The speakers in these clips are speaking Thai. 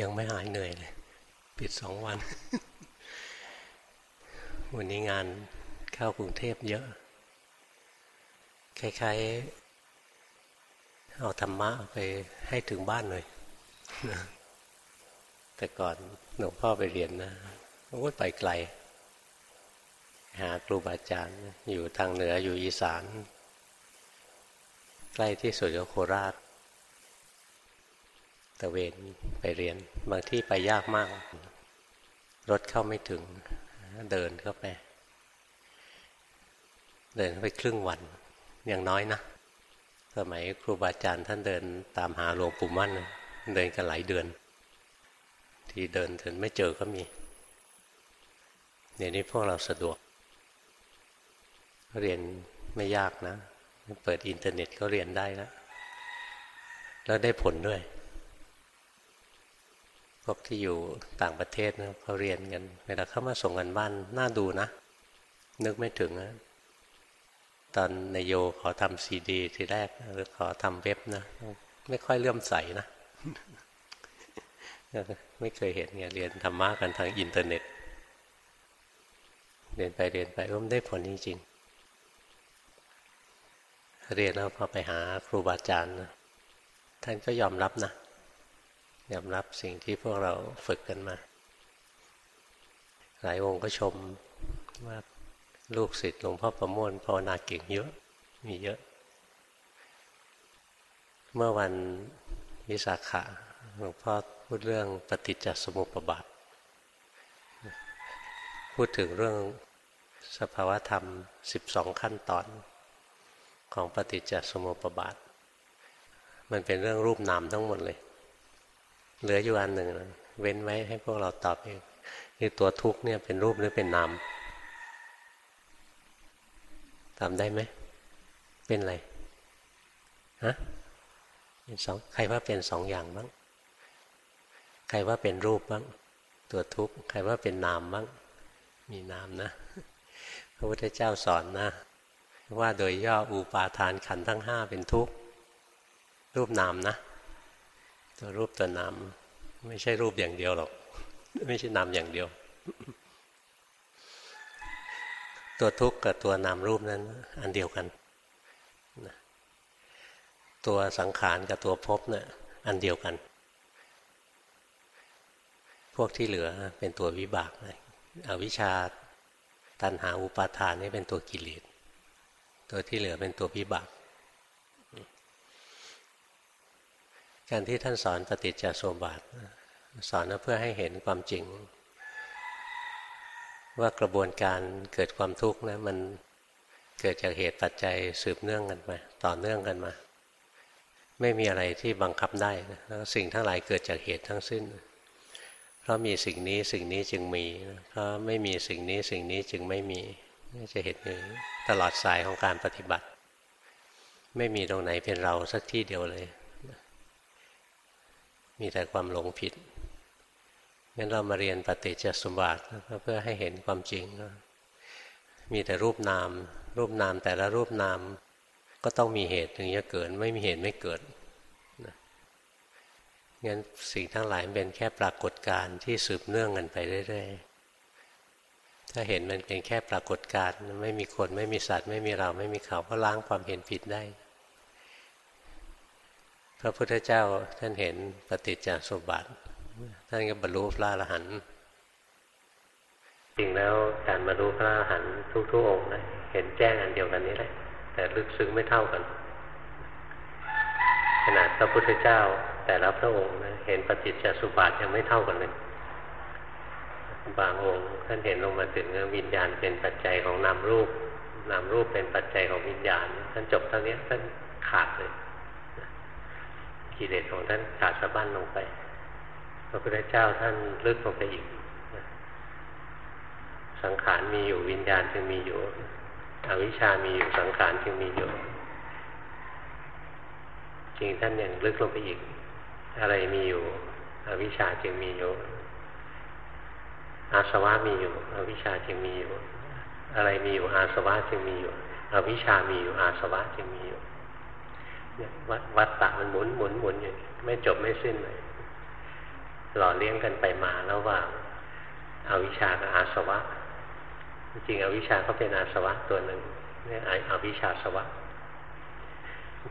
ยังไม่หายเหนื่อยเลย ปิดสองวัน วันนี้งานเข้ากรุงเทพเยอะ คล้ายๆ เอาธรรมะไปให้ถึงบ้านเลยแต่ก่อนหลวงพ่อไปเรียนนะโอ้ไปไกล หาครูบาอาจารย์อยู่ทางเหนืออยู่อีสาน ใกล้ที่สุดก็โคราช ตะเวนไปเรียน บางที่ไปยากมาก รถเข้าไม่ถึง เดินเข้าไป เดินไปครึ่งวัน อย่างน้อยนะ สมัยครูบาอาจารย์ท่านเดินตามหาหลวงปู่มั่น เดินกันหลายเดือน ที่เดินถึงไม่เจอก็มีเดี๋ยวนี้พวกเราสะดวก เรียนไม่ยากนะ เปิดอินเทอร์เน็ตก็เรียนได้แล้ว แล้วได้ผลด้วย พวกที่อยู่ต่างประเทศนะเขาเรียนกันเวลาเข้ามาส่งการบ้านน่าดูนะ นึกไม่ถึงนะตอนนายโยขอทำซีดีทีแรกหรือขอทำเว็บนะไม่ค่อยเลื่อมใสนะ ไม่เคยเห็นเนี่ยเรียนธรรมะกันทางอินเทอร์เน็ต เรียนไปเรียนไปก็ได้ผลจริงๆ เรียนแล้วพอไปหาครูบาอาจารย์ท่านก็ยอมรับนะ ยอมรับสิ่งที่พวกเราฝึกกันมา หลายองค์ก็ชมว่าลูกศิษย์หลวงพ่อประมวลภาวนาเก่งเยอะ มีเยอะ เมื่อวันวิสาขะหลวงพ่อพูดเรื่องปฏิจจสมุปบาท พูดถึงเรื่องสภาวธรรม 12 ขั้นตอนของปฏิจจสมุปบาท มันเป็นเรื่องรูปนามทั้งหมดเลย เหลืออยู่อันหนึ่งเว้นไว้ให้พวกเราตอบเองคือตัวทุกเนี่ยเป็นรูปหรือเป็นนามตอบได้ไหม เป็นอะไรฮะเป็นสองใครว่าเป็นสองอย่างบ้าง ใครว่าเป็นรูปบ้าง ตัวทุกข์ใครว่าเป็นนามบ้าง มีนามนะ พระพุทธเจ้าสอนนะ ว่าโดยย่ออุปาทานขันทั้งห้าเป็นทุกข์รูปนามนะ ตัวรูปตัวนาม ไม่ใช่รูปอย่างเดียวหรอก ไม่ใช่นามอย่างเดียว ตัวทุกข์กับตัวนามรูปนั้น อันเดียวกัน ตัวสังขารกับตัวภพเนี่ยอันเดียวกัน พวกที่เหลือเป็นตัววิบากเลยอวิชชาตันหาอุปาทานนี่เป็นตัวกิเลสตัวที่เหลือเป็นตัววิบาก การที่ท่านสอนปฏิจจสมบัติสอนเพื่อให้เห็นความจริง ว่ากระบวนการเกิดความทุกข์นะมันเกิดจากเหตุปัจจัยสืบเนื่องกันมาต่อเนื่องกันมา ไม่มีอะไรที่บังคับได้นะแล้วสิ่งทั้งหลายเกิดจากเหตุทั้งสิ้น เพราะมีสิ่งนี้สิ่งนี้จึงมีเพราะไม่มีสิ่งนี้สิ่งนี้จึงไม่มีจะเห็นเลยตลอดสายของการปฏิบัติ ไม่มีตรงไหนเป็นเราสักที่เดียวเลย มีแต่ความหลงผิดงั้นเรามาเรียนปฏิจจสมบัติเพื่อให้เห็นความจริง มีแต่รูปนาม รูปนามแต่ละรูปนาม ก็ต้องมีเหตุถึงจะเกิด ไม่มีเหตุไม่เกิดงั้นสิ่งทั้งหลายเป็นแค่ปรากฏการณ์ที่สืบเนื่องกันไปเรื่อยๆ ถ้าเห็นมันเป็นแค่ปรากฏการณ์ไม่มีคนไม่มีสัตว์ ไม่มีเราไม่มีเขาก็ล้างความเห็นผิดได้ ระพุทธเจ้าท่านเห็นปฏิจจสมบัติ ท่านก็บรรลุพระอรหันต์จริงแล้วการบรรลุพระอรหันต์ทุกๆองค์นะเห็นแจ้งอันเดียวกันนี้แหละ แต่ลึกซึ้งไม่เท่ากัน ขนาดพระพุทธเจ้าแต่ละพระองค์นะเห็นปฏิจจสมบัติยังไม่เท่ากันเลยบางองค์ท่านเห็นลงมาถึงวิญญาณเป็นปัจจัยของนามรูปนามรูปเป็นปัจจัยของวิญญาณ ท่านจบเท่านี้ท่านขาดเลย กิเลสของท่านขาดสะบั้นลงไปพระพุทธเจ้าท่านลึกลงไปอีก สังขารมีอยู่วิญญาณจึงมีอยู่อวิชามีอยู่สังขารจึงมีอยู่ จริงท่านยังลึกลงไปอีก อะไรมีอยู่ อวิชาจึงมีอยู่อาสวะมีอยู่ อวิชาจึงมีอยู่ อะไรมีอยู่อาสวะจึงมีอยู่ อวิชามีอยู่อาสวะจึงมีอยู่ วัดวัดตะมันหมุนหมุนหมุนอยู่ไม่จบไม่สิ้นเลยหล่อเลี้ยงกันไปมาระหว่างอาวิชากับอาสวะ จริงอวิชาก็เป็นอาสวะตัวหนึ่งนี่อวิชาสวะ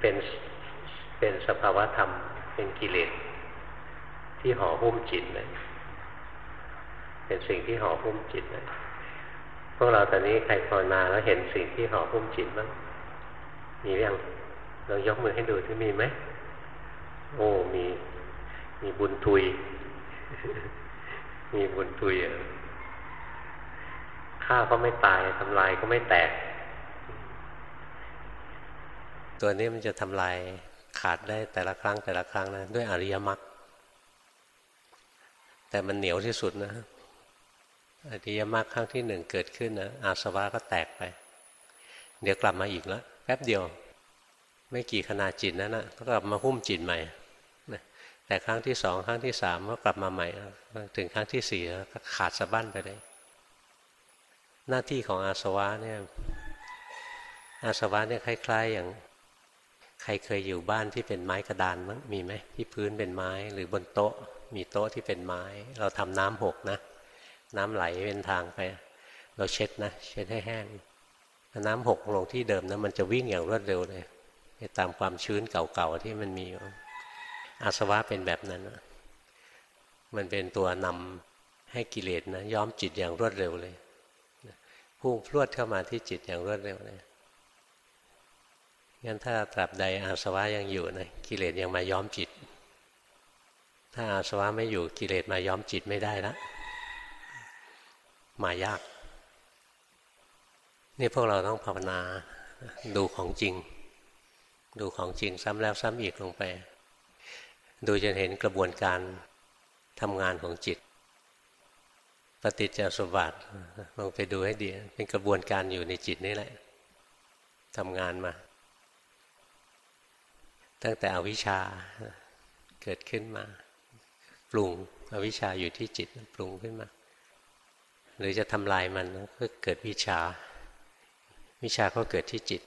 เป็นเป็นสภาวะธรรม เป็นกิเลสที่ห่อหุ้มจิตเลยเป็นสิ่งที่ห่อหุ้มจิตเลยพวกเราตอนนี้ใครภาวนาแล้วเห็นสิ่งที่ห่อหุ้มจิตบ้างมีหรือยัง เรายกมือให้ดูที่มีไหม โอ้ มี มีบุญทุย มีบุญทุยฆ่าก็ไม่ตายทำลายก็ไม่แตก ตัวนี้มันจะทำลายขาดได้แต่ละครั้งแต่ละครั้งนะด้วยอริยมรรคแต่มันเหนียวที่สุดนะอริยมรรคครั้งที่หนึ่งเกิดขึ้นนะอาสวะก็แตกไป เดี๋ยวกลับมาอีกแล้วแป๊บเดียว ไม่กี่ขนาดจิตนั้นนะก็กลับมาหุ้มจิตใหม่แต่ครั้งที่สองครั้งที่สามก็กลับมาใหม่ถึงครั้งที่สี่ก็ขาดสะบั้นไปเลยหน้าที่ของอาสวะเนี่ยอาสวะเนี่ยคล้าย ๆ อย่างใครเคยอยู่บ้านที่เป็นไม้กระดานมั้งมีไหมที่พื้นเป็นไม้หรือบนโต๊ะ มีโต๊ะที่เป็นไม้ เราทำน้ำหกนะ น้ำไหลเป็นทางไป เราเช็ดนะ เช็ดให้แห้งน้ำหกลงที่เดิมนะมันจะวิ่งอย่างรวดเร็วเลย ตามความชื้นเก่าๆที่มันมีอยู่อาสวะเป็นแบบนั้น มันเป็นตัวนำให้กิเลสนะย้อมจิตอย่างรวดเร็วเลยพุ่งพรวดเข้ามาที่จิตอย่างรวดเร็วเลยงั้นถ้าตราบใดอาสวะยังอยู่นะกิเลสยังมาย้อมจิต ถ้าอาสวะไม่อยู่กิเลสมาย้อมจิตไม่ได้ละมายาก นี่พวกเราต้องภาวนาดูของจริง ดูของจริงซ้ำแล้วซ้ำอีกลงไป ดูจนเห็นกระบวนการทำงานของจิต ปฏิจจสมบัติลองไปดูให้ดี เป็นกระบวนการอยู่ในจิตนี่แหละทำงานมา ตั้งแต่อวิชชาเกิดขึ้นมา ปรุงอวิชชาอยู่ที่จิตปรุงขึ้นมา หรือจะทำลายมันก็เกิดวิชา วิชาก็เกิดที่จิต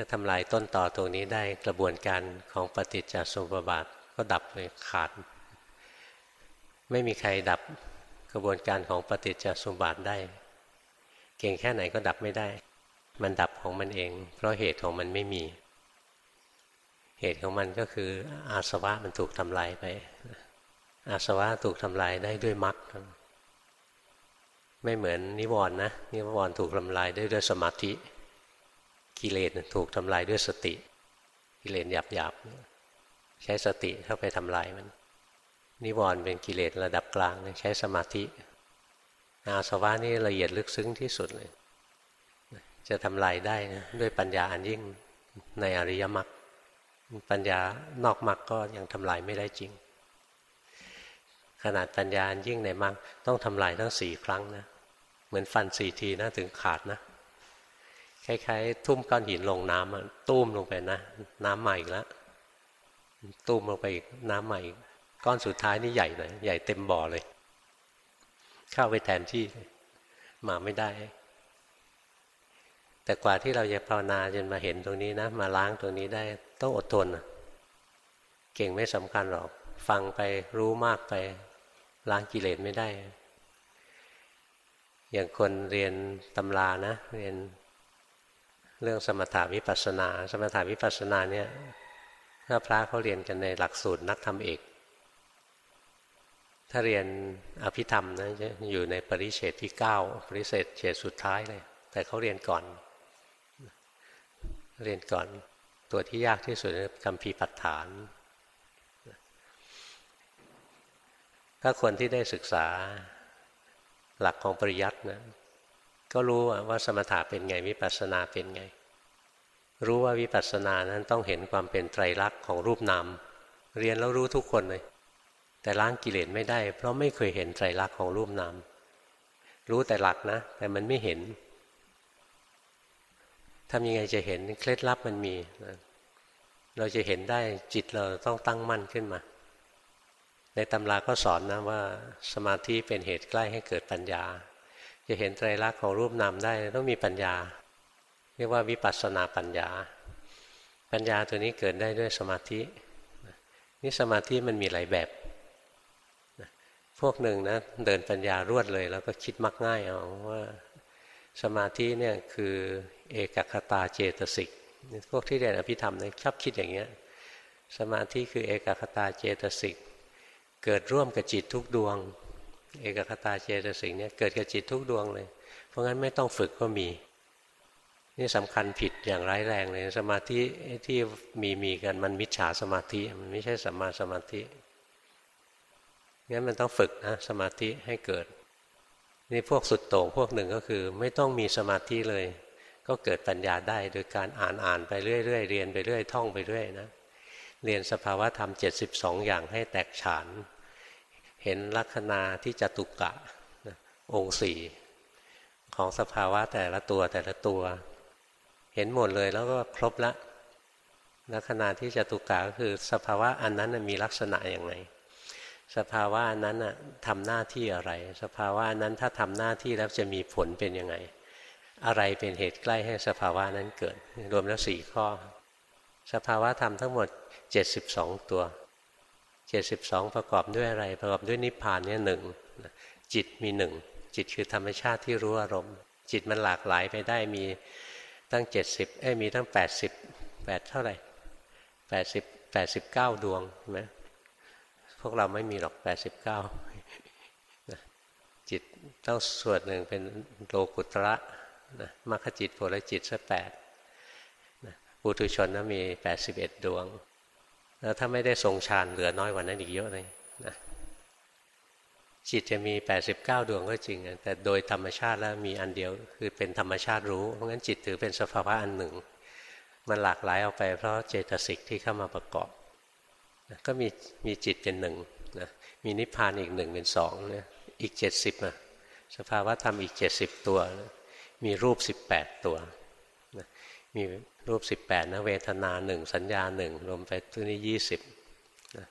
ถ้าทำลายต้นต่อตรงนี้ได้กระบวนการของปฏิจจสมุปบาทก็ดับเลยขาด ไม่มีใครดับกระบวนการของปฏิจจสมุปบาทได้ เก่งแค่ไหนก็ดับไม่ได้ มันดับของมันเอง เพราะเหตุของมันไม่มี เหตุของมันก็คืออาสวะมันถูกทำลายไป อาสวะถูกทำลายได้ด้วยมรรคไม่เหมือนนิวรณ์นะนิวรณ์ถูกทำลายได้ด้วยสมาธิ กิเลสถูกทำลายด้วยสติ กิเลสหยาบหยาบใช้สติเข้าไปทำลายมัน นิวรณ์เป็นกิเลสระดับกลางใช้สมาธิ อาสวะนี่ละเอียดลึกซึ้งที่สุดเลย จะทำลายได้นะด้วยปัญญาอันยิ่งในอริยมรรคปัญญานอกมรรคก็ยังทำลายไม่ได้จริง ขนาดปัญญาอันยิ่งในมรรคต้องทำลายทั้งสี่ครั้งนะเหมือนฟันสี่ทีนะถึงขาดนะ คล้ายๆ ทุ่มก้อนหินลงน้ำตุ้มลงไปนะน้ำใหม่อีกแล้วตุ้มลงไปอีกน้ำใหม่ก้อนสุดท้ายนี่ใหญ่หน่อยใหญ่เต็มบ่อเลย เข้าไปแทนที่มาไม่ได้ แต่กว่าที่เราจะภาวนาจนมาเห็นตรงนี้นะ มาล้างตรงนี้ได้ ต้องอดทนเก่งไม่สำคัญหรอก ฟังไปรู้มากไปล้างกิเลสไม่ได้ อย่างคนเรียนตำรานะ เรียน เรื่องสมถาวิปัสนา สมถาวิปัสนาเนี่ยถ้าพระเขาเรียนกันในหลักสูตรนักธรรมเอก ถ้าเรียนอภิธรรมนะจะอยู่ในปริเฉตที่เก้าปริเฉตเฉตสุดท้ายเลย แต่เขาเรียนก่อน เรียนก่อนตัวที่ยากที่สุดคือคำพีปัฏฐาน ถ้าคนที่ได้ศึกษาหลักของปริยัตินะ ก็รู้ว่าสมถะเป็นไงวิปัสสนาเป็นไง รู้ว่าวิปัสสนานั้นต้องเห็นความเป็นไตรลักษณ์ของรูปนามเรียนแล้วรู้ทุกคนเลย แต่ล้างกิเลสไม่ได้ เพราะไม่เคยเห็นไตรลักษณ์ของรูปนามรู้แต่หลักนะ แต่มันไม่เห็นทำยังไงจะเห็นเคล็ดลับมันมีเราจะเห็นได้จิตเราต้องตั้งมั่นขึ้นมา ในตำราก็สอนนะว่า สมาธิเป็นเหตุใกล้ให้เกิดปัญญา จะเห็นไตรลักษณ์ของรูปนามได้ต้องมีปัญญา เรียกว่าวิปัสสนาปัญญา ปัญญาตัวนี้เกิดได้ด้วยสมาธินี่สมาธิมันมีหลายแบบพวกหนึ่งนะเดินปัญญารวดเลย แล้วก็คิดมักง่ายเอาว่าสมาธิเนี่ยคือเอกคตาเจตสิกพวกที่เรียนอภิธรรมเนี่ยชอบคิดอย่างเงี้ยสมาธิคือเอกคตาเจตสิกเกิดร่วมกับจิตทุกดวง เอกคตาเจตสิกเนี่ยเกิดกับจิตทุกดวงเลย เพราะงั้นไม่ต้องฝึกก็มี นี่สำคัญผิดอย่างร้ายแรงเลย สมาธิที่มีมีกันมันมิจฉาสมาธิมันไม่ใช่สัมมาสมาธิงั้นมันต้องฝึกนะสมาธิให้เกิด นี่พวกสุดโต่งพวกหนึ่งก็คือ ไม่ต้องมีสมาธิเลย ก็เกิดปัญญาได้โดยการอ่านอ่านไปเรื่อยๆเรียนไปเรื่อยท่องไปเรื่อยนะเรียนสภาวะธรรม 72 อย่างให้แตกฉาน เห็นลักษณะที่จตุกะองค์สี่ของสภาวะแต่ละตัวแต่ละตัว เห็นหมดเลยแล้วก็ครบละลักษณะที่จตุกะก็คือสภาวะอันนั้นมีลักษณะอย่างไรสภาวะนั้นทำหน้าที่อะไร สภาวะนั้นถ้าทำหน้าที่แล้วจะมีผลเป็นยังไง อะไรเป็นเหตุใกล้ให้สภาวะนั้นเกิด รวมแล้วสี่ข้อ สภาวะธรรมทั้งหมด 72 ตัว 72ประกอบด้วยอะไร ประกอบด้วยนิพพานเนี่ยหนึ่งจิตมีหนึ่งจิตคือธรรมชาติที่รู้อารมณ์ จิตมันหลากหลายไปได้มีตั้ง70เอ้มีตั้ง80 8เท่าไหร่80 89ดวงใช่ไหมพวกเราไม่มีหรอก89จิตต้องส่วนหนึ่งเป็นโลกุตระนะมรรคจิตโพลจิตสักแปดปุถุชนนะมี 81 ดวง แล้วถ้าไม่ได้ทรงฌานเหลือน้อยกว่านั้นอีกเยอะเลยนะจิตจะมี 89 ดวงก็จริง แต่โดยธรรมชาติแล้วมีอันเดียว คือเป็นธรรมชาติรู้ เพราะงั้นจิตถือเป็นสภาวะอันหนึ่ง มันหลากหลายออกไป เพราะเจตสิกที่เข้ามาประกอบก็มีมีจิตเป็นหนึ่งนะมีนิพพานอีกหนึ่งเป็นสองนะอีกเจ็ดสิบนะสภาวะธรรมอีกเจ็ดสิบตัวนะมีรูปสิบแปดตัว มีรูปสิบแปดนะเวทนาหนึ่งสัญญาหนึ่งรวมไปตัวนี้ยี่สิบนะ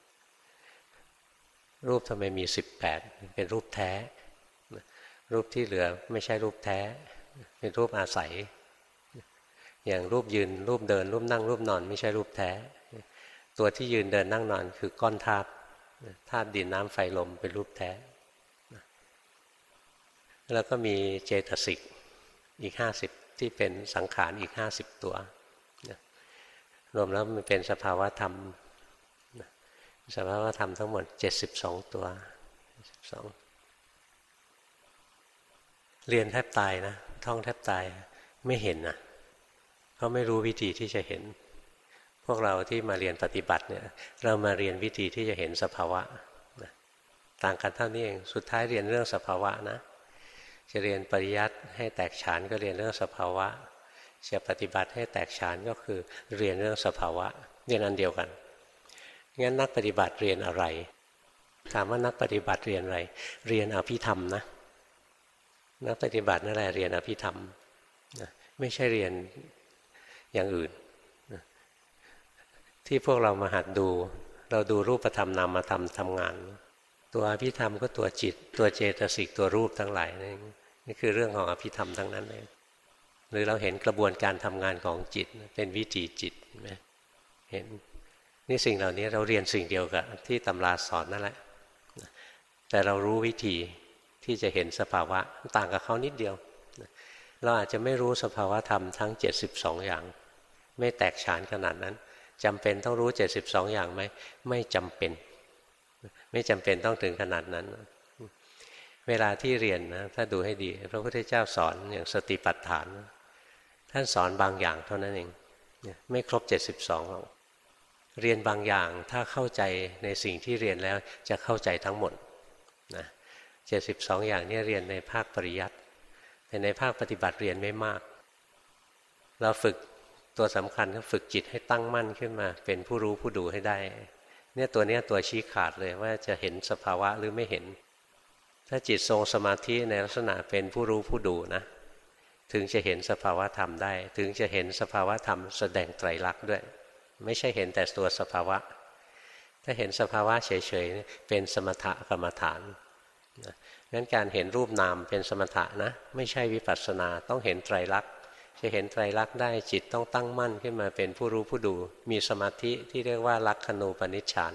รูปทำไมมีสิบแปดเป็นรูปแท้นะรูปที่เหลือไม่ใช่รูปแท้ เป็นรูปอาศัย อย่างรูปยืน รูปเดิน รูปนั่ง รูปนอน ไม่ใช่รูปแท้ ตัวที่ยืนเดินนั่งนอนคือก้อนธาตุธาตุดินน้ำไฟลมเป็นรูปแท้ แล้วก็มีเจตสิกอีกห้าสิบ ที่เป็นสังขารอีกห้าสิบตัวรวมแล้วมันเป็นสภาวะธรรมสภาวะธรรมทั้งหมดเจ็ดสิบสองตัวสองเรียนแทบตายนะ ท่องแทบตายไม่เห็นนะเขาไม่รู้วิธีที่จะเห็น พวกเราที่มาเรียนปฏิบัติเนี่ย เรามาเรียนวิธีที่จะเห็นสภาวะนะต่างกันเท่านี้เอง สุดท้ายเรียนเรื่องสภาวะนะ จะเรียนปริยัติให้แตกฉานก็เรียนเรื่องสภาวะ จะปฏิบัติให้แตกฉานก็คือเรียนเรื่องสภาวะเรียนอันเดียวกัน งั้นนักปฏิบัติเรียนอะไร ถามว่านักปฏิบัติเรียนอะไร เรียนอภิธรรมนะ นักปฏิบัตินั่นแหละเรียนอภิธรรมนะไม่ใช่เรียนอย่างอื่นที่พวกเรามาหัดดู เราดูรูปธรรมนามธรรมทำงาน ตัวอภิธรรมก็ตัวจิต ตัวเจตสิกตัวรูปทั้งหลายนี่นี่คือเรื่องของอภิธรรมทั้งนั้นเลยหรือเราเห็นกระบวนการทำงานของจิตเป็นวิถีจิตเห็นไหมเห็นนี่สิ่งเหล่านี้เราเรียนสิ่งเดียวกับที่ตำราสอนนั่นแหละ แต่เรารู้วิธีที่จะเห็นสภาวะต่างกับเขานิดเดียว เราอาจจะไม่รู้สภาวะธรรมทั้ง 72 อย่าง ไม่แตกฉานขนาดนั้นจำเป็นต้องรู้เจ็ดสิบสองอย่างไหมไม่จำเป็น ไม่จำเป็นต้องถึงขนาดนั้น เวลาที่เรียนนะถ้าดูให้ดี พระพุทธเจ้าสอนอย่างสติปัฏฐาน ท่านสอนบางอย่างเท่านั้นเองไม่ครบเจ็ดสิบสองหรอกเรียนบางอย่างถ้าเข้าใจในสิ่งที่เรียนแล้วจะเข้าใจทั้งหมดนะเจ็ดสิบสองอย่างนี้เรียนในภาคปริยัติแต่ในภาคปฏิบัติเรียนไม่มาก เราฝึกตัวสำคัญก็ฝึกจิตให้ตั้งมั่นขึ้นมา เป็นผู้รู้ผู้ดูให้ได้ เนี่ยตัวนี้ตัวชี้ขาดเลยว่าจะเห็นสภาวะหรือไม่เห็น ถ้าจิตทรงสมาธิในลักษณะเป็นผู้รู้ผู้ดูนะ ถึงจะเห็นสภาวะธรรมได้ ถึงจะเห็นสภาวะธรรมแสดงไตรลักษณ์ด้วย ไม่ใช่เห็นแต่ตัวสภาวะ ถ้าเห็นสภาวะเฉยๆเป็นสมถกรรมฐานงั้นการเห็นรูปนามเป็นสมถะนะ ไม่ใช่วิปัสสนาต้องเห็นไตรลักษณ์ จะเห็นไตรลักษณ์ได้จิตต้องตั้งมั่นขึ้นมาเป็นผู้รู้ผู้ดู มีสมาธิที่เรียกว่าลักขณูปนิชฌาน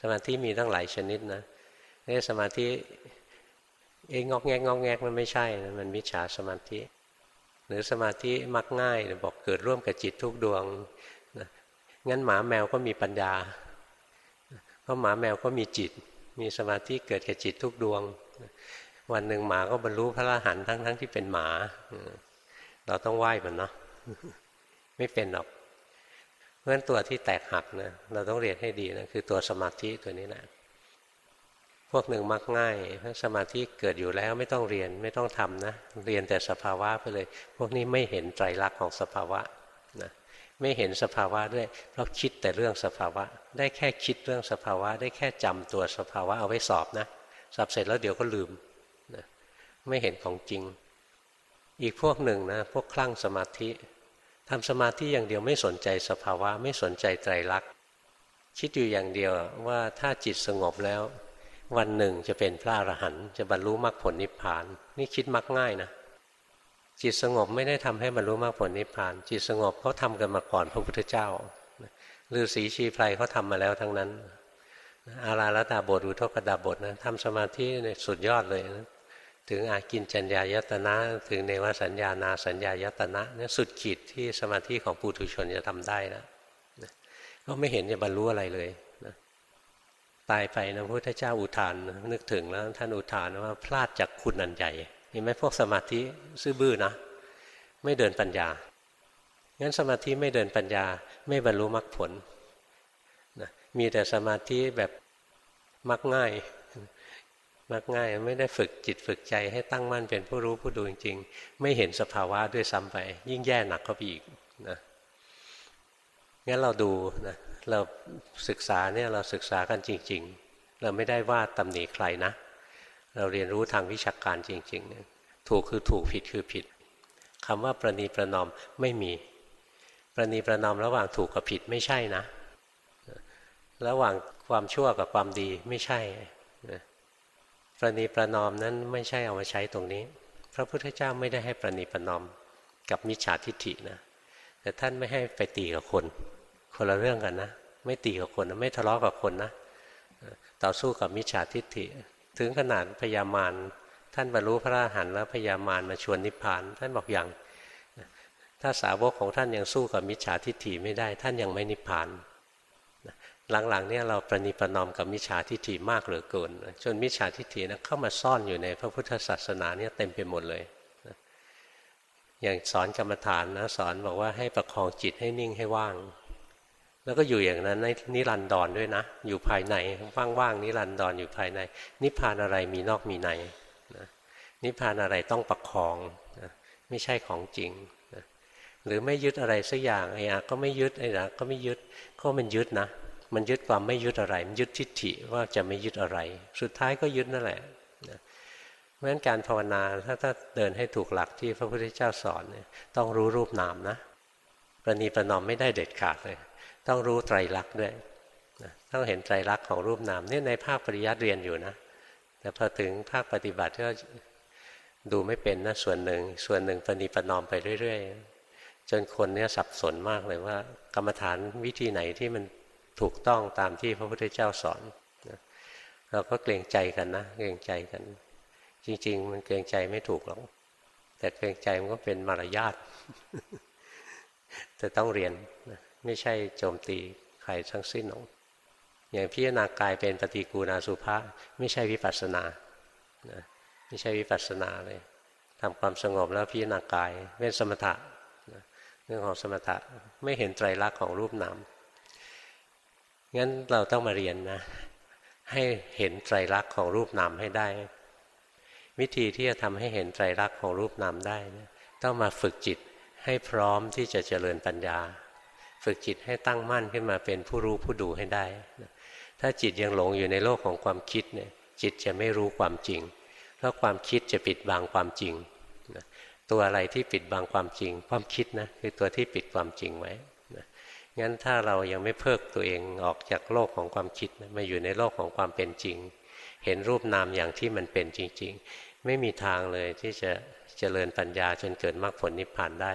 สมาธิมีตั้งหลายชนิดนะนี่สมาธิเองงอกแงกงอกแงกมันไม่ใช่นะมันมิจฉาสมาธิ หรือสมาธิมักง่ายบอกเกิดร่วมกับจิตทุกดวงนะงั้นหมาแมวก็มีปัญญาเพราะหมาแมวก็มีจิต มีสมาธิเกิดกับจิตทุกดวง วันหนึ่งหมาก็บรรลุพระอรหันต์ทั้งทั้งที่เป็นหมา เราต้องไหว้มันเนาะไม่เป็นหรอกเพราะฉะนั้นตัวที่แตกหักนะเราต้องเรียนให้ดีนะคือตัวสมาธิตัวนี้แหละพวกหนึ่งมักง่ายถ้าสมาธิเกิดอยู่แล้วไม่ต้องเรียนไม่ต้องทำนะเรียนแต่สภาวะไปเลย พวกนี้ไม่เห็นไตรลักษณ์ของสภาวะนะไม่เห็นสภาวะด้วยเพราะคิดแต่เรื่องสภาวะ ได้แค่คิดเรื่องสภาวะ ได้แค่จำตัวสภาวะเอาไว้สอบนะสอบเสร็จแล้วเดี๋ยวก็ลืมนะไม่เห็นของจริง อีกพวกหนึ่งนะพวกคลั่งสมาธิทำสมาธิอย่างเดียวไม่สนใจสภาวะไม่สนใจไตรลักษณ์คิดอยู่อย่างเดียวว่าถ้าจิตสงบแล้ว วันหนึ่งจะเป็นพระอรหันต์จะบรรลุมรรคผลนิพพาน นี่คิดมักง่ายนะจิตสงบไม่ได้ทำให้บรรลุมรรคผลนิพพาน จิตสงบเขาทากันมาก่อนพระพุทธเจ้าฤาษีชีไพรเขาทามาแล้วทั้งนั้นอาราลตาบทอุทกดาบทนะทำสมาธิในสุดยอดเลยนะ ถึงอากินจัญญายตนะ ถึงเนวสัญญานาสัญญายตนะนี่สุดขีดที่สมาธิของปุถุชนจะทำได้นะก็ไม่เห็นจะบรรลุอะไรเลยตายไปนะพระพุทธเจ้าอุทานนึกถึงแล้วท่านอุทานว่าพลาดจากคุณอันใหญ่เห็นไหมพวกสมาธิซื่อบื้อนะ ไม่เดินปัญญางั้นสมาธิไม่เดินปัญญา ไม่บรรลุมรรคผลนะมีแต่สมาธิแบบมักง่าย มักง่ายไม่ได้ฝึกจิตฝึกใจให้ตั้งมั่นเป็นผู้รู้ผู้ดูจริงๆ ไม่เห็นสภาวะด้วยซ้ำไป ยิ่งแย่หนักเข้าไปอีกนะงั้นเราดูนะเราศึกษาเนี่ยเราศึกษากันจริง ๆ เราไม่ได้ว่าตำหนิใครนะ เราเรียนรู้ทางวิชาการจริงๆ ถูกคือถูกผิดคือผิดคำว่าประนีประนอมไม่มี ประนีประนอมระหว่างถูกกับผิดไม่ใช่นะ ระหว่างความชั่วกับความดีไม่ใช่ ประนีประนอมนั้นไม่ใช่เอามาใช้ตรงนี้ พระพุทธเจ้าไม่ได้ให้ประนีประนอมกับมิจฉาทิฏฐินะ แต่ท่านไม่ให้ไปตีกับคน คนละเรื่องกันนะ ไม่ตีกับคนนะไม่ทะเลาะกับคนนะ ต่อสู้กับมิจฉาทิฏฐิ ถึงขนาดพยามารท่านบรรลุพระอรหันต์แล้วพยามารมาชวนนิพพาน ท่านบอกอย่าง ถ้าสาวกของท่านยังสู้กับมิจฉาทิฏฐิไม่ได้ ท่านยังไม่นิพพาน หลังๆเนี่ยเราประนีประนอมกับมิจฉาทิฏฐิมากเหลือเกินจนมิจฉาทิฏฐินะเข้ามาซ่อนอยู่ในพระพุทธศาสนาเนี่ยเต็มไปหมดเลยอย่างสอนกรรมฐานนะสอนบอกว่าให้ประคองจิตให้นิ่งให้ว่าง แล้วก็อยู่อย่างนั้นในนิรันดรด้วยนะ อยู่ภายในว่างๆนิรันดรออยู่ภายใน นิพพานอะไรมีนอกมีในนะนิพพานอะไรต้องประคองนะไม่ใช่ของจริงหรือไม่ยึดอะไรสักอย่างไอ้อะก็ไม่ยึดไอ้อะก็ไม่ยึดก็มันยึดนะ มันยึดความไม่ยึดอะไร มันยึดทิฏฐิว่าจะไม่ยึดอะไร สุดท้ายก็ยึดนั่นแหละนะเพราะฉะนั้นการภาวนาถ้าถ้าเดินให้ถูกหลักที่พระพุทธเจ้าสอนเนี่ยต้องรู้รูปนามนะประนีประนอมไม่ได้เด็ดขาดเลย ต้องรู้ไตรลักษณ์ด้วยต้องเห็นไตรลักษณ์ของรูปนามนี่ในภาคปริยัติเรียนอยู่นะแต่พอถึงภาคปฏิบัติก็ดูไม่เป็นนะส่วนหนึ่ง ส่วนหนึ่งประณิประนอมไปเรื่อย ๆ จนคนเนี้ยสับสนมากเลยว่ากรรมฐานวิธีไหนที่มัน ถูกต้องตามที่พระพุทธเจ้าสอนเราก็เกรงใจกันนะเกรงใจกัน จริง ๆ มันเกรงใจไม่ถูกหรอกแต่เกรงใจมันก็เป็นมารยาทแต่ต้องเรียนนะไม่ใช่โจมตีใครทั้งสิ้นหรอกอย่างพิจารณากายเป็นปฏิกูณาสุภาไม่ใช่วิปัสสนานะไม่ใช่วิปัสสนาเลยทำความสงบแล้วพิจารณากายเป็นสมถะนะเรื่องของสมถะไม่เห็นไตรลักษณ์ของรูปนาม งั้นเราต้องมาเรียนนะ ให้เห็นไตรลักษณ์ของรูปนามให้ได้ วิธีที่จะทำให้เห็นไตรลักษณ์ของรูปนามได้นะต้องมาฝึกจิตให้พร้อมที่จะเจริญปัญญา ฝึกจิตให้ตั้งมั่นขึ้นมาเป็นผู้รู้ผู้ดูให้ได้ ถ้าจิตยังหลงอยู่ในโลกของความคิดเนี่ยจิตจะไม่รู้ความจริง เพราะความคิดจะปิดบังความจริง ตัวอะไรที่ปิดบังความจริง ความคิดนะคือตัวที่ปิดความจริงไว้ งั้นถ้าเรายังไม่เพิกตัวเองออกจากโลกของความคิดมาอยู่ในโลกของความเป็นจริง เห็นรูปนามอย่างที่มันเป็นจริง ๆ ไม่มีทางเลยที่จะเจริญปัญญาจนเกิดมรรคผลนิพพานได้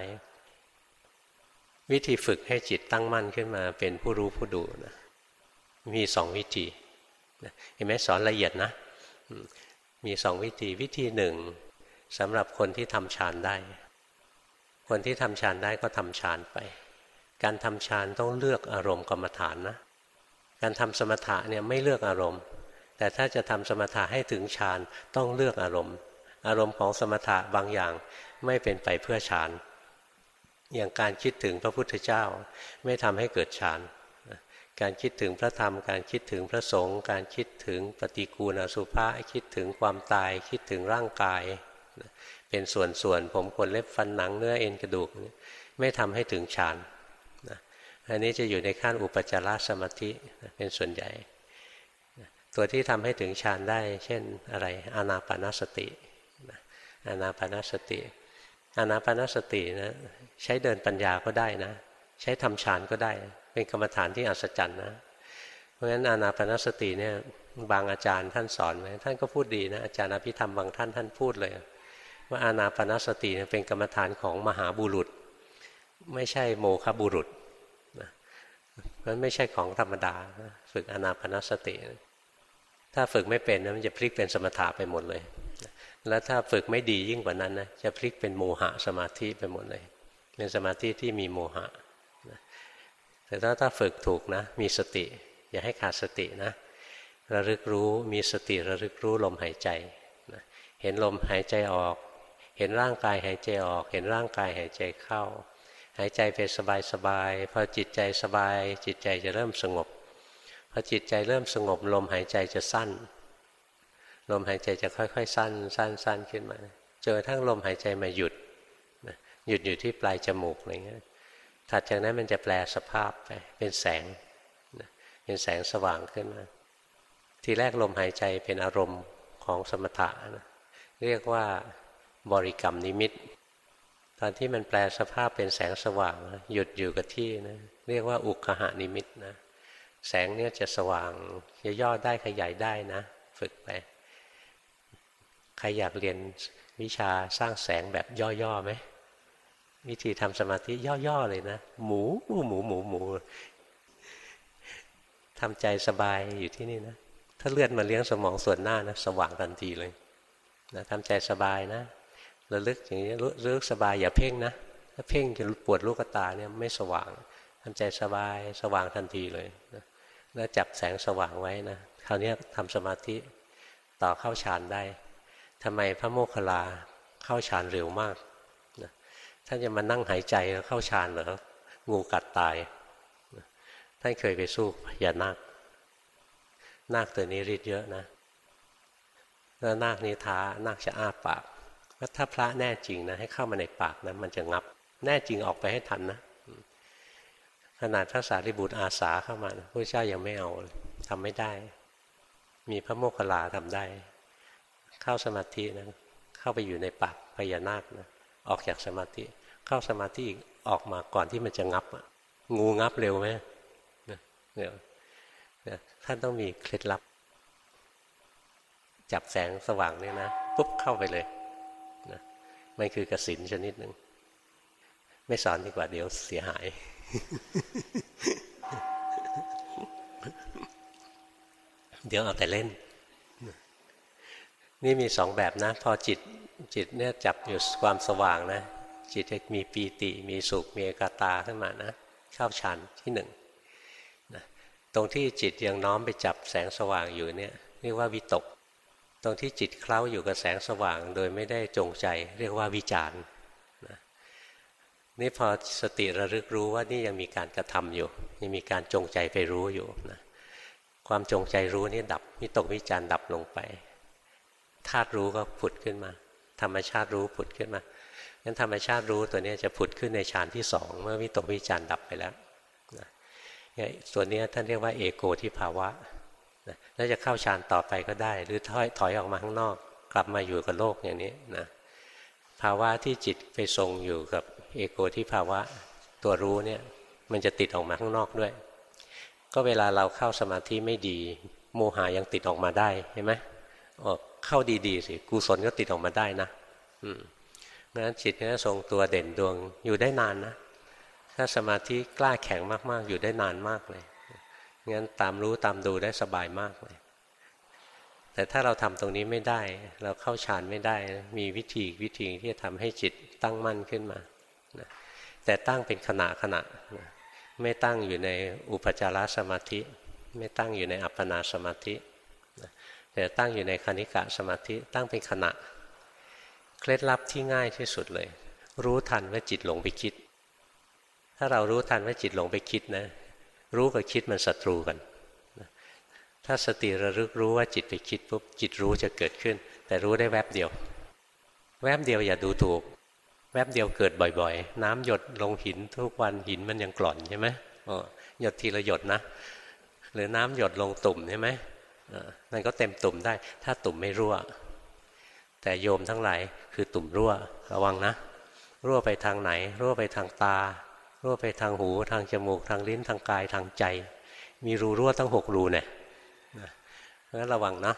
วิธีฝึกให้จิตตั้งมั่นขึ้นมาเป็นผู้รู้ผู้ดูนะมีสองวิธีเห็นไหมสอนละเอียดนะ มีสองวิธีวิธีหนึ่งสำหรับคนที่ทำฌานได้ คนที่ทำฌานได้ก็ทำฌานไป การทำฌานต้องเลือกอารมณ์กรรมฐานนะ การทำสมถะเนี่ยไม่เลือกอารมณ์ แต่ถ้าจะทำสมถะให้ถึงฌานต้องเลือกอารมณ์ อารมณ์ของสมถะบางอย่างไม่เป็นไปเพื่อฌาน อย่างการคิดถึงพระพุทธเจ้าไม่ทำให้เกิดฌานการคิดถึงพระธรรม การคิดถึงพระสงฆ์การคิดถึงปฏิกูลอสุภะคิดถึงความตาย คิดถึงร่างกาย เป็นส่วนๆผมขนเล็บฟันหนังเนื้อเอ็นกระดูก ไม่ทำให้ถึงฌาน อันนี้จะอยู่ในขั้นอุปจารสมาธิเป็นส่วนใหญ่ ตัวที่ทำให้ถึงฌานได้ เช่นอะไรอานาปานสติอานาปานสติอานาปานสตินะใช้เดินปัญญาก็ได้นะ ใช้ทำฌานก็ได้ เป็นกรรมฐานที่อัศจรรย์นะเพราะฉะนั้นอานาปนสติเนี่ยบางอาจารย์ท่านสอนไว้ท่านก็พูดดีนะอาจารย์อภิธรรมบางท่านท่านพูดเลย ว่าอานาปนสติเป็นกรรมฐานของมหาบุรุษ ไม่ใช่โมคบุรุษ มันไม่ใช่ของธรรมดา ฝึกอนาปนสติ ถ้าฝึกไม่เป็นมันจะพลิกเป็นสมถะไปหมดเลย แล้วถ้าฝึกไม่ดียิ่งกว่านั้นนะจะพลิกเป็นโมหะสมาธิไปหมดเลย เป็นสมาธิที่มีโมหะ แต่ถ้าถ้าฝึกถูกนะ มีสติ อย่าให้ขาดสตินะระลึกรู้มีสติระลึกรู้ลมหายใจนะเห็นลมหายใจออก เห็นร่างกายหายใจออก เห็นร่างกายหายใจเข้า หายใจไปสบายสบายพอจิตใจสบาย จิตใจจะเริ่มสงบพอจิตใจเริ่มสงบลมหายใจจะสั้น ลมหายใจจะค่อยๆ สั้น สั้นสั้นขึ้นมาเจอทั้งลมหายใจมาหยุดหยุดอยู่ที่ปลายจมูกอะไรเงี้ยถัดจากนั้นมันจะแปลสภาพไปเป็นแสงเป็นแสงสว่างขึ้นมา ทีแรกลมหายใจเป็นอารมณ์ของสมถะนะเรียกว่าบริกรรมนิมิต ตอนที่มันแปลสภาพเป็นแสงสว่างหยุดอยู่กับที่นะเรียกว่าอุกหานิมิตนะแสงเนี่ยจะสว่างจะย่อได้ขยายได้นะ ฝึกไปใครอยากเรียนวิชาสร้างแสงแบบย่อๆไหมวิธีทำสมาธิย่อๆเลยนะหมูหมูหมูหมูหมูทำใจสบายอยู่ที่นี่นะถ้าเลือดมาเลี้ยงสมองส่วนหน้านะสว่างทันทีเลยนะทำใจสบายนะ ระลึกอย่างนี้รู้ลึกสบายอย่าเพ่งนะถ้าเพ่งจะปวดลูกตาเนี่ยไม่สว่างทำใจสบายสว่างทันทีเลยนะแล้วจับแสงสว่างไว้นะคราวนี้ทำสมาธิต่อเข้าฌานได้ทำไมพระโมคคัลลาเข้าฌานเร็วมากท่านจะมานั่งหายใจแล้วเข้าฌานเหรองูกัดตายท่านเคยไปสู้อย่านาคนาคตัวนี้ริดเยอะนะแล้วนาคนี้ท้านาคจะอ้าปาก ว่าถ้าพระแน่จริงนะให้เข้ามาในปากนะมันจะงับ แน่จริงออกไปให้ทันนะขนาดพระสารีบุตรอาสาเข้ามาพระเจ้ายังไม่เอาทำไม่ได้ มีพระโมคคัลลาทำได้ เข้าสมาธินะเข้าไปอยู่ในปากพญานาคนะออกจากสมาธิ เข้าสมาธิอีกออกมาก่อนที่มันจะงับงูงับเร็วไหมเนี่ยท่านต้องมีเคล็ดลับ จับแสงสว่างเนี่ยนะปุ๊บเข้าไปเลย มันคือกสินชนิดหนึ่ง ไม่สอนดีกว่าเดี๋ยวเสียหาย เดี๋ยวเอาแต่เล่น นี่มีสองแบบนะ พอจิตจิตเนี่ยจับอยู่ความสว่างนะ จิตจะมีปีติมีสุขมีเอกตาขึ้นมานะเข้าฌานที่หนึ่งนะตรงที่จิตยังน้อมไปจับแสงสว่างอยู่เนี่ยเรียกว่าวิตก ตรงที่จิตเคล้าอยู่กับแสงสว่าง โดยไม่ได้จงใจ เรียกว่าวิจารณ์นี่พอสติระลึกรู้ว่านี่ยังมีการกระทำอยู่ยังมีการจงใจไปรู้อยู่นะความจงใจรู้นี่ดับวิตกวิจารณ์ดับลงไปธาตุรู้ก็ผุดขึ้นมา ธรรมชาติรู้ผุดขึ้นมางั้นธรรมชาติรู้ตัวนี้จะผุดขึ้นในฌานที่สองเมื่อวิตกวิจารดับไปแล้วนะส่วนนี้ท่านเรียกว่าเอโกที่ภาวะ แล้วจะเข้าฌานต่อไปก็ได้ หรือถอยถอยออกมาข้างนอก กลับมาอยู่กับโลกอย่างนี้นะภาวะที่จิตไปทรงอยู่กับเอโกที่ภาวะตัวรู้เนี่ยมันจะติดออกมาข้างนอกด้วย ก็เวลาเราเข้าสมาธิไม่ดี โมหายังติดออกมาได้เห็นไหมออกเข้าดีๆสิกุศลก็ติดออกมาได้นะ อืมนั้นจิตก็ทรงตัวเด่นดวงอยู่ได้นานนะถ้าสมาธิกล้าแข็งมากๆ อยู่ได้นานมากเลย งั้นตามรู้ตามดูได้สบายมากเลย แต่ถ้าเราทำตรงนี้ไม่ได้ เราเข้าฌานไม่ได้ มีวิธีวิธีที่จะทำให้จิตตั้งมั่นขึ้นมานะแต่ตั้งเป็นขณะขณะนะไม่ตั้งอยู่ในอุปจารสมาธิ ไม่ตั้งอยู่ในอัปปนาสมาธินะแต่ตั้งอยู่ในคณิกะสมาธิ ตั้งเป็นขณะ เคล็ดลับที่ง่ายที่สุดเลย รู้ทันว่าจิตหลงไปคิด ถ้าเรารู้ทันว่าจิตหลงไปคิดนะ รู้กับคิดมันศัตรูกัน ถ้าสติระลึกรู้ว่าจิตไปคิดปุ๊บจิตรู้จะเกิดขึ้น แต่รู้ได้แวบเดียว แวบเดียวอย่าดูถูก แวบเดียวเกิดบ่อยๆ น้ำหยดลงหินทุกวันหินมันยังกร่อนใช่ไหมหยดทีละหยดนะ หรือน้ำหยดลงตุ่มใช่ไหมมันก็เต็มตุ่มได้ ถ้าตุ่มไม่รั่ว แต่โยมทั้งหลายคือตุ่มรั่วระวังนะ รั่วไปทางไหน รั่วไปทางตา รั่วไปทางหูทางจมูกทางลิ้นทางกายทางใจ มีรูรั่วตั้งหกรูเนี่ยเพราะฉะนั้นระวังนะ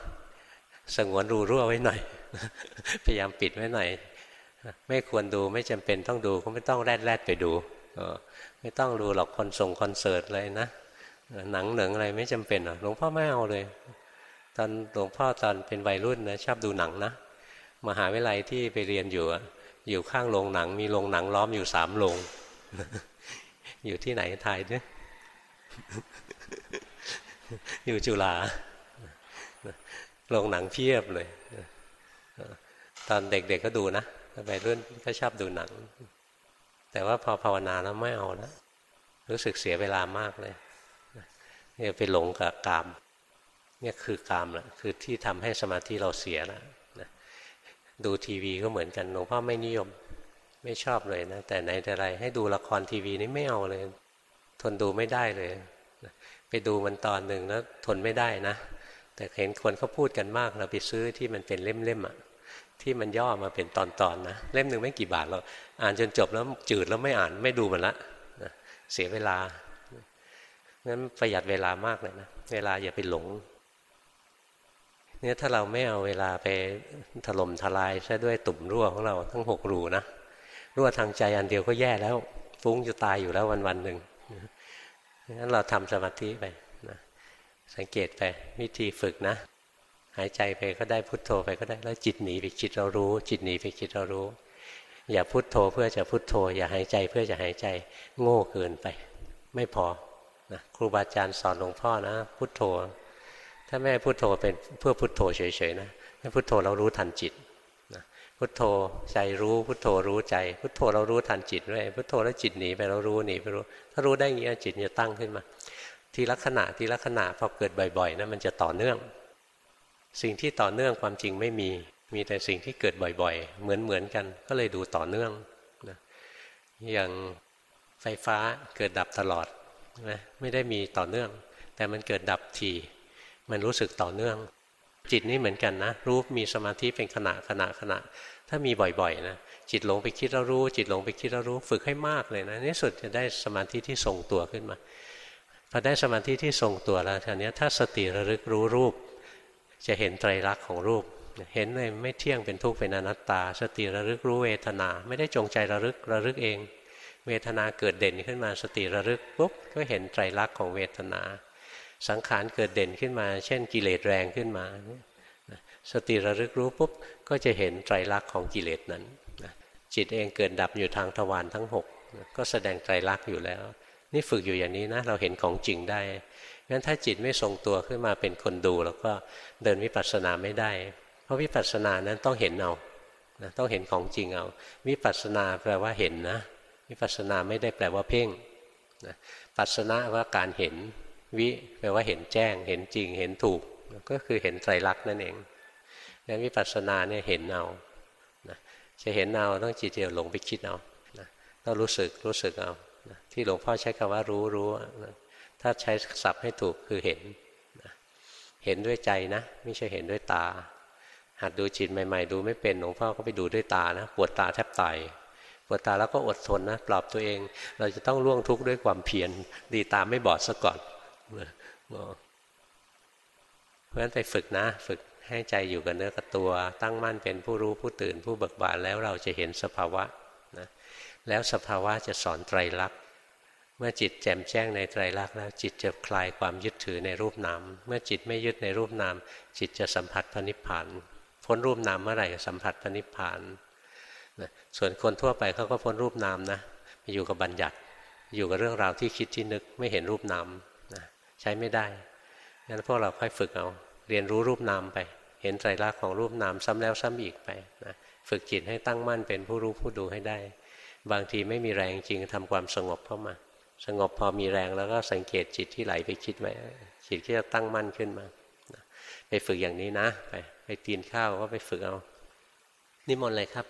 สงวนรูรั่วไว้หน่อย พยายามปิดไว้หน่อย ไม่ควรดูไม่จำเป็นต้องดูก็ไม่ต้องแรดแรดไปดูไม่ต้องดูหรอกคอนส่งคอนเสิร์ตเลยนะหนังหนังอะไรไม่จำเป็นหลวงพ่อไม่เอาเลย ตอนหลวงพ่อตอนเป็นวัยรุ่นนะชอบดูหนังนะมหาวิทยาลัยที่ไปเรียนอยู่อยู่ข้างโรงหนัง มีโรงหนังล้อมอยู่สามโรง อยู่ที่ไหนทายด้วยอยู่จุฬาโรงหนังเพียบเลย ตอนเด็กๆก็ดูนะไปรุ่นก็ชอบดูหนัง แต่ว่าพอภาวนาแล้วไม่เอาแล้วรู้สึกเสียเวลามากเลยเนี่ยไปหลงกับกาม เนี่ยคือกามแหละคือที่ทำให้สมาธิเราเสียแล้วดูทีวีก็เหมือนกันหลวงพ่อไม่นิยม ไม่ชอบเลยนะ แต่ไหนแต่ไรให้ดูละครทีวีนี่ไม่เอาเลย ทนดูไม่ได้เลย ไปดูมันตอนหนึ่งแล้วทนไม่ได้นะ แต่เห็นคนเขาพูดกันมากเราไปซื้อที่มันเป็นเล่มๆอะที่มันย่อมาเป็นตอนๆนะเล่มหนึ่งไม่กี่บาทเราอ่านจนจบแล้วจืดแล้วไม่อ่านไม่ดูมันละนะเสียเวลางั้นประหยัดเวลามากเลยนะเวลาอย่าไปหลงเนี่ยถ้าเราไม่เอาเวลาไปถล่มทลายซะด้วยตุ่มรั่วของเราทั้งหกรูนะ รั่วทางใจอันเดียวก็แย่แล้ว ฟุ้งจะตายอยู่แล้ววันวันหนึ่งงั้นเราทำสมาธิไปนะสังเกตไปวิธีฝึกนะ หายใจไปก็ได้พุทโธไปก็ได้แล้วจิตหนีไปจิตเรารู้ จิตหนีไปจิตเรารู้ อย่าพุทโธเพื่อจะพุทโธ อย่าหายใจเพื่อจะหายใจโง่เกินไป ไม่พอนะครูบาอาจารย์สอนหลวงพ่อนะ พุทโธ ถ้าแม่พุทโธเป็นเพื่อพุทโธเฉยๆนะพุทโธเรารู้ทันจิต พุทโธใจรู้พุทโธรู้ใจ พุทโธเรารู้ทันจิตด้วยพุทโธแล้วจิตหนีไปเรารู้หนีไปรู้ ถ้ารู้ได้อย่างนี้จิตจะตั้งขึ้นมา ทีละขณะทีละขณะพอเกิดบ่อยๆนะมันจะต่อเนื่อง สิ่งที่ต่อเนื่องความจริงไม่มี มีแต่สิ่งที่เกิดบ่อยๆ เหมือนเหมือนกันก็เลยดูต่อเนื่องนะอย่างไฟฟ้าเกิดดับตลอดนะไม่ได้มีต่อเนื่อง แต่มันเกิดดับทีมันรู้สึกต่อเนื่อง จิตนี่เหมือนกันนะ รู้มีสมาธิเป็นขณะขณะขณะ ถ้ามีบ่อยๆนะจิตหลงไปคิดแล้วรู้ จิตหลงไปคิดแล้วรู้ฝึกให้มากเลยนะในสุดจะได้สมาธิที่ทรงตัวขึ้นมาพอได้สมาธิที่ทรงตัวแล้วทีนี้ถ้าสติระลึกรู้รูป จะเห็นไตรลักษณ์ของรูป เห็นเลยไม่เที่ยงเป็นทุกข์เป็นอนัตตา สติระลึกรู้เวทนา ไม่ได้จงใจระลึกระลึกเอง เวทนาเกิดเด่นขึ้นมาสติระลึกปุ๊บก็เห็นไตรลักษณ์ของเวทนา สังขารเกิดเด่นขึ้นมา เช่นกิเลสแรงขึ้นมา สติระลึกรู้ปุ๊บก็จะเห็นไตรลักษณ์ของกิเลสนั้นจิตเองเกิดดับอยู่ทางทวารทั้งหกก็แสดงไตรลักษณ์อยู่แล้ว นี่ฝึกอยู่อย่างนี้นะ เราเห็นของจริงได้งั้นถ้าจิตไม่ทรงตัวขึ้นมาเป็นคนดู แล้วก็เดินวิปัสสนาไม่ได้ เพราะวิปัสสนานั้นต้องเห็นเอาต้องเห็นของจริงเอา วิปัสสนาแปลว่าเห็นนะ วิปัสสนาไม่ได้แปลว่าเพ่งปัสสนะว่าการเห็น วิแปลว่าเห็นแจ้ง เห็นจริง เห็นถูก ก็คือเห็นไตรลักษณ์นั่นเองงั้นวิปัสสนาเนี่ยเห็นเอานะจะเห็นเอาต้องจิตเดียวหลงไปคิดเอานะต้องรู้สึกรู้สึกเอานะที่หลวงพ่อใช้คำว่ารู้รู้นะถ้าใช้ศัพท์ให้ถูกคือเห็นนะเห็นด้วยใจนะ ไม่ใช่เห็นด้วยตา หัดดูจิตใหม่ ๆ ดูไม่เป็นหลวงพ่อก็ไปดูด้วยตานะปวดตาแทบตายปวดตาแล้วก็อดทนนะปลอบตัวเอง เราจะต้องล่วงทุกข์ด้วยความเพียรดีตาไม่บอดซะก่อน เพราะฉะนั้นไปฝึกนะ ฝึกให้ใจอยู่กับเนื้อกับตัว ตั้งมั่นเป็นผู้รู้ผู้ตื่นผู้เบิกบานแล้วเราจะเห็นสภาวะนะแล้วสภาวะจะสอนไตรลักษณ์เมื่อจิตแจ่มแจ้งในไตรลักษณ์แล้วจิตจะคลายความยึดถือในรูปนาม เมื่อจิตไม่ยึดในรูปนาม จิตจะสัมผัสพระนิพพานพ้นรูปนามเมื่อไหร่สัมผัสพระนิพพานนะส่วนคนทั่วไปเขาก็พ้นรูปนามนะไปอยู่กับบัญญัติ อยู่กับเรื่องราวที่คิดที่นึกไม่เห็นรูปนาม ใช้ไม่ได้งั้นพวกเราค่อยฝึกเอา เรียนรู้รูปนามไป เห็นไตรลักษณ์ของรูปนามซ้ำแล้วซ้ำอีกไปนะฝึกจิตให้ตั้งมั่นเป็นผู้รู้ผู้ดูให้ได้ บางทีไม่มีแรงจริงทำความสงบเข้ามา สงบพอมีแรงแล้วก็สังเกตจิตที่ไหลไปคิดไว้จิตที่จะตั้งมั่นขึ้นมาไปฝึกอย่างนี้นะ ไปไปตีนข้าวก็ไปฝึกเอา นิมนต์เลยครับ